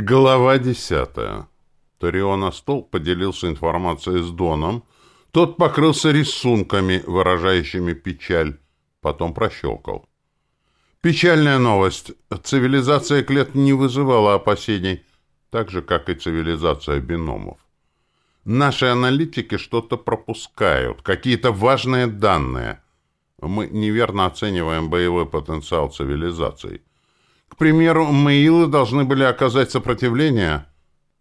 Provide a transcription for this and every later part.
Глава 10. Ториона Стол поделился информацией с Доном. Тот покрылся рисунками, выражающими печаль. Потом прощелкал. Печальная новость. Цивилизация клет не вызывала опасений, так же, как и цивилизация биномов. Наши аналитики что-то пропускают, какие-то важные данные. Мы неверно оцениваем боевой потенциал цивилизаций. К примеру, Маилы должны были оказать сопротивление.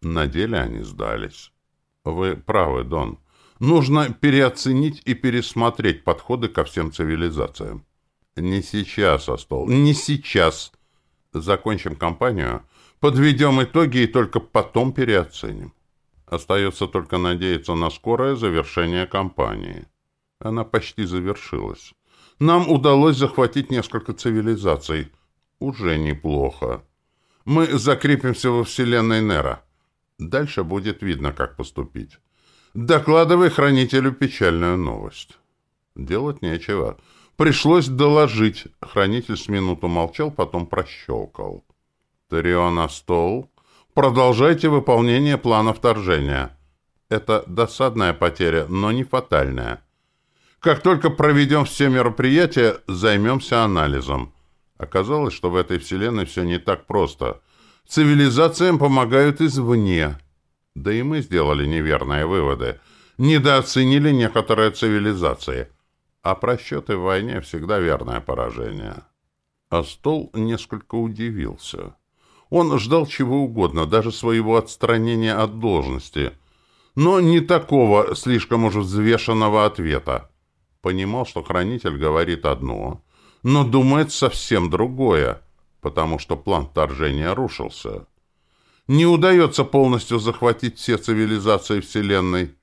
На деле они сдались. Вы правы, Дон. Нужно переоценить и пересмотреть подходы ко всем цивилизациям. Не сейчас, Астол, не сейчас. Закончим кампанию, подведем итоги и только потом переоценим. Остается только надеяться на скорое завершение кампании. Она почти завершилась. Нам удалось захватить несколько цивилизаций – уже неплохо. Мы закрепимся во вселенной Нера. Дальше будет видно, как поступить. Докладывай хранителю печальную новость. Делать нечего. Пришлось доложить. Хранитель с минуту молчал, потом прощелкал. Ториона стол. Продолжайте выполнение плана вторжения. Это досадная потеря, но не фатальная. Как только проведем все мероприятия, займемся анализом. Оказалось, что в этой вселенной все не так просто. Цивилизациям помогают извне. Да и мы сделали неверные выводы. Недооценили некоторые цивилизации. А просчеты в войне всегда верное поражение. А стол несколько удивился. Он ждал чего угодно, даже своего отстранения от должности. Но не такого слишком уж взвешенного ответа. Понимал, что хранитель говорит одно — но думает совсем другое, потому что план вторжения рушился. Не удается полностью захватить все цивилизации Вселенной.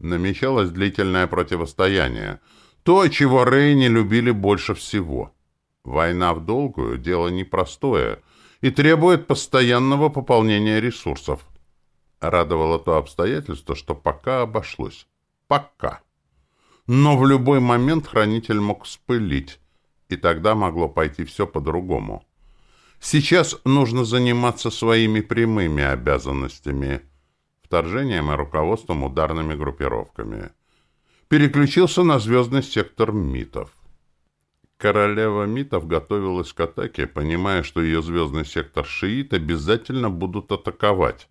Намечалось длительное противостояние. То, чего Рейни любили больше всего. Война в долгую – дело непростое и требует постоянного пополнения ресурсов. Радовало то обстоятельство, что пока обошлось. Пока. Но в любой момент хранитель мог вспылить, и тогда могло пойти все по-другому. Сейчас нужно заниматься своими прямыми обязанностями, вторжением и руководством ударными группировками. Переключился на звездный сектор МИТов. Королева МИТов готовилась к атаке, понимая, что ее звездный сектор шиит обязательно будут атаковать,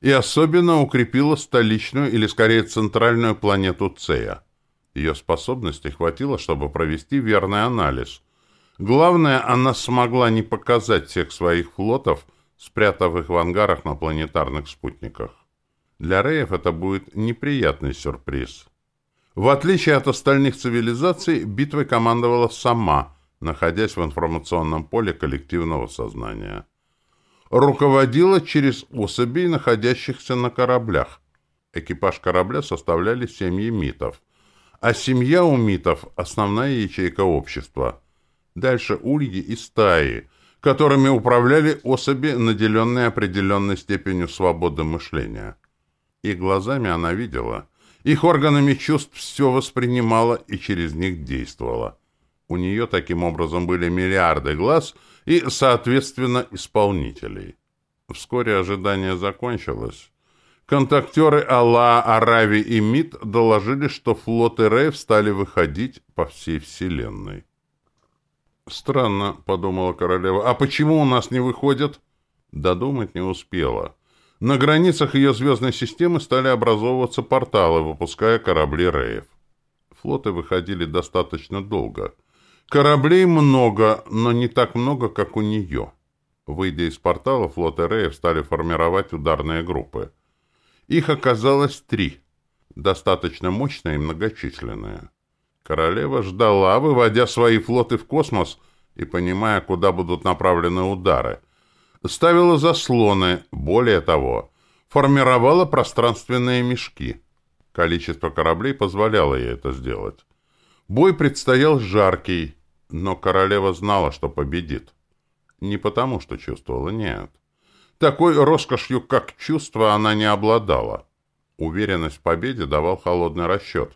и особенно укрепила столичную или, скорее, центральную планету Цея – ее способности хватило, чтобы провести верный анализ. Главное, она смогла не показать всех своих флотов, спрятав их в ангарах на планетарных спутниках. Для Реев это будет неприятный сюрприз. В отличие от остальных цивилизаций, битвой командовала сама, находясь в информационном поле коллективного сознания. Руководила через особей, находящихся на кораблях. Экипаж корабля составляли семьи митов – а семья у митов – основная ячейка общества. Дальше ульи и стаи, которыми управляли особи, наделенные определенной степенью свободы мышления. И глазами она видела, их органами чувств все воспринимала и через них действовала. У нее таким образом были миллиарды глаз и, соответственно, исполнителей. Вскоре ожидание закончилось, Контактеры Алла, Арави и МИД доложили, что флоты РФ стали выходить по всей Вселенной. «Странно», — подумала королева, — «а почему у нас не выходят?» Додумать не успела. На границах ее звездной системы стали образовываться порталы, выпуская корабли Реев. Флоты выходили достаточно долго. Кораблей много, но не так много, как у нее. Выйдя из портала, флоты Реев стали формировать ударные группы — их оказалось три, достаточно мощное и многочисленное. Королева ждала, выводя свои флоты в космос и понимая, куда будут направлены удары. Ставила заслоны, более того, формировала пространственные мешки. Количество кораблей позволяло ей это сделать. Бой предстоял жаркий, но королева знала, что победит. Не потому, что чувствовала, нет такой роскошью, как чувство, она не обладала. Уверенность в победе давал холодный расчет.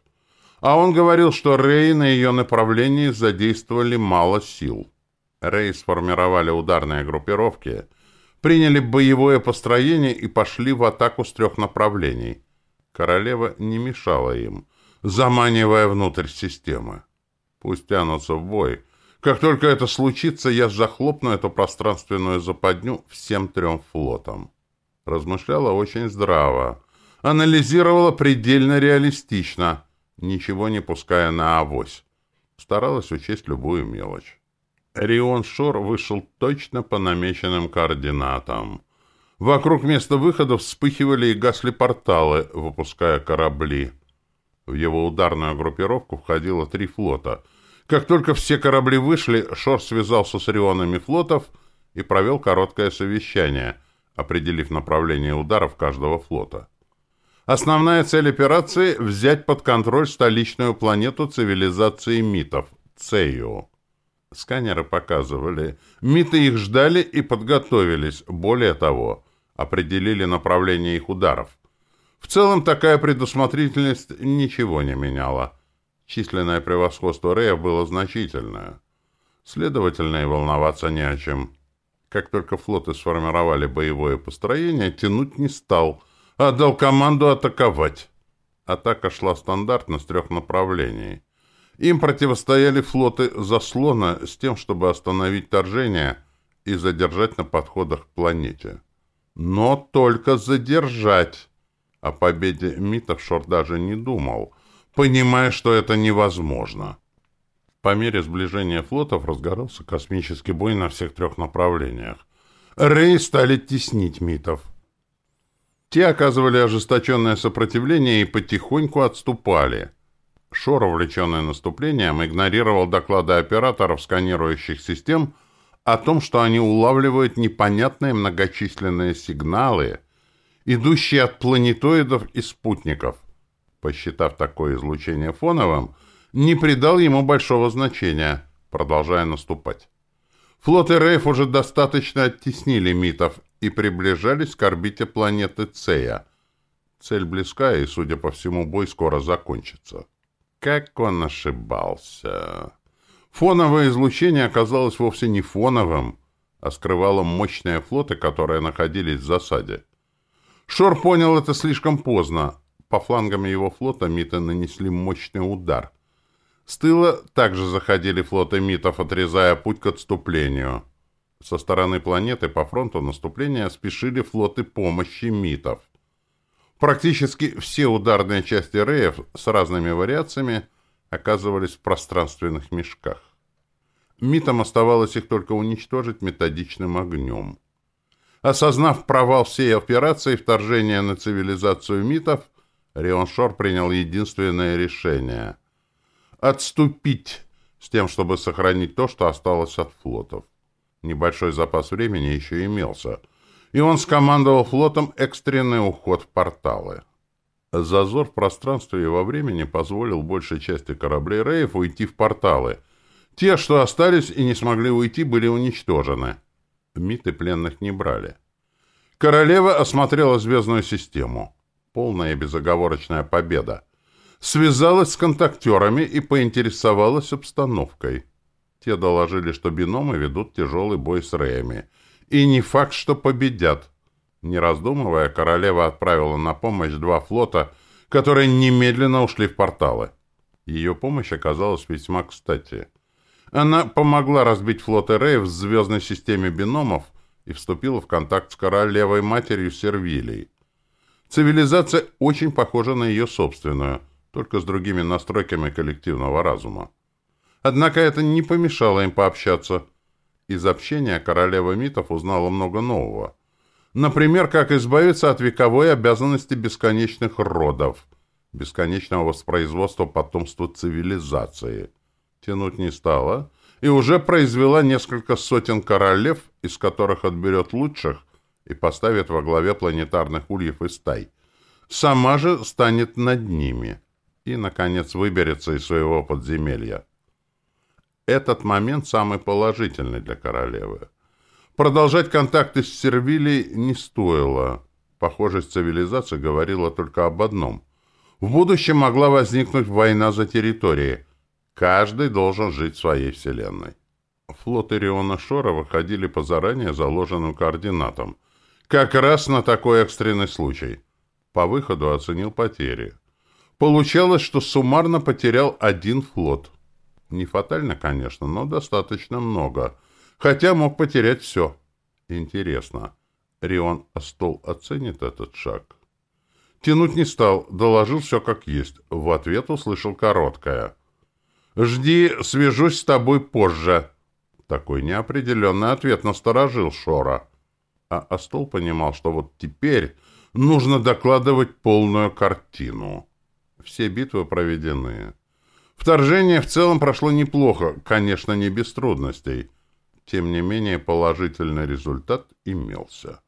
А он говорил, что Рей на ее направлении задействовали мало сил. Рей сформировали ударные группировки, приняли боевое построение и пошли в атаку с трех направлений. Королева не мешала им, заманивая внутрь системы. Пусть тянутся в бой — как только это случится, я захлопну эту пространственную западню всем трем флотам. Размышляла очень здраво. Анализировала предельно реалистично, ничего не пуская на авось. Старалась учесть любую мелочь. Рион Шор вышел точно по намеченным координатам. Вокруг места выхода вспыхивали и гасли порталы, выпуская корабли. В его ударную группировку входило три флота — как только все корабли вышли, Шор связался с Рионами флотов и провел короткое совещание, определив направление ударов каждого флота. Основная цель операции – взять под контроль столичную планету цивилизации митов – Цею. Сканеры показывали. Миты их ждали и подготовились, более того, определили направление их ударов. В целом такая предусмотрительность ничего не меняла – численное превосходство Рея было значительное. Следовательно, и волноваться не о чем. Как только флоты сформировали боевое построение, тянуть не стал, а дал команду атаковать. Атака шла стандартно с трех направлений. Им противостояли флоты заслона с тем, чтобы остановить торжение и задержать на подходах к планете. Но только задержать. О победе Митов Шор даже не думал — понимая, что это невозможно. По мере сближения флотов разгорался космический бой на всех трех направлениях. Рей стали теснить митов. Те оказывали ожесточенное сопротивление и потихоньку отступали. Шор, увлеченный наступлением, игнорировал доклады операторов сканирующих систем о том, что они улавливают непонятные многочисленные сигналы, идущие от планетоидов и спутников посчитав такое излучение фоновым, не придал ему большого значения, продолжая наступать. Флот и Рейф уже достаточно оттеснили митов и приближались к орбите планеты Цея. Цель близка, и, судя по всему, бой скоро закончится. Как он ошибался! Фоновое излучение оказалось вовсе не фоновым, а скрывало мощные флоты, которые находились в засаде. Шор понял это слишком поздно, По флангам его флота миты нанесли мощный удар. С тыла также заходили флоты митов, отрезая путь к отступлению. Со стороны планеты по фронту наступления спешили флоты помощи митов. Практически все ударные части реев с разными вариациями оказывались в пространственных мешках. Митам оставалось их только уничтожить методичным огнем. Осознав провал всей операции вторжения на цивилизацию Рионшор принял единственное решение — отступить с тем, чтобы сохранить то, что осталось от флотов. Небольшой запас времени еще имелся, и он скомандовал флотом экстренный уход в порталы. Зазор в пространстве и во времени позволил большей части кораблей Рейф уйти в порталы. Те, что остались и не смогли уйти, были уничтожены. Миты пленных не брали. Королева осмотрела звездную систему — полная и безоговорочная победа. Связалась с контактерами и поинтересовалась обстановкой. Те доложили, что биномы ведут тяжелый бой с Рэями. И не факт, что победят. Не раздумывая, королева отправила на помощь два флота, которые немедленно ушли в порталы. Ее помощь оказалась весьма кстати. Она помогла разбить флот Эреев в звездной системе биномов и вступила в контакт с королевой-матерью Сервилией. Цивилизация очень похожа на ее собственную, только с другими настройками коллективного разума. Однако это не помешало им пообщаться. Из общения королева митов узнала много нового. Например, как избавиться от вековой обязанности бесконечных родов, бесконечного воспроизводства потомства цивилизации. Тянуть не стала и уже произвела несколько сотен королев, из которых отберет лучших – и поставит во главе планетарных ульев и стай. Сама же станет над ними и, наконец, выберется из своего подземелья. Этот момент самый положительный для королевы. Продолжать контакты с Сервилей не стоило. Похожесть цивилизации говорила только об одном. В будущем могла возникнуть война за территории. Каждый должен жить в своей вселенной. Флот Ириона Шора выходили по заранее заложенным координатам, как раз на такой экстренный случай. По выходу оценил потери. Получалось, что суммарно потерял один флот. Не фатально, конечно, но достаточно много. Хотя мог потерять все. Интересно, Рион Астол оценит этот шаг? Тянуть не стал, доложил все как есть. В ответ услышал короткое. «Жди, свяжусь с тобой позже». Такой неопределенный ответ насторожил Шора. А Астол понимал, что вот теперь нужно докладывать полную картину. Все битвы проведены. Вторжение в целом прошло неплохо, конечно, не без трудностей. Тем не менее, положительный результат имелся.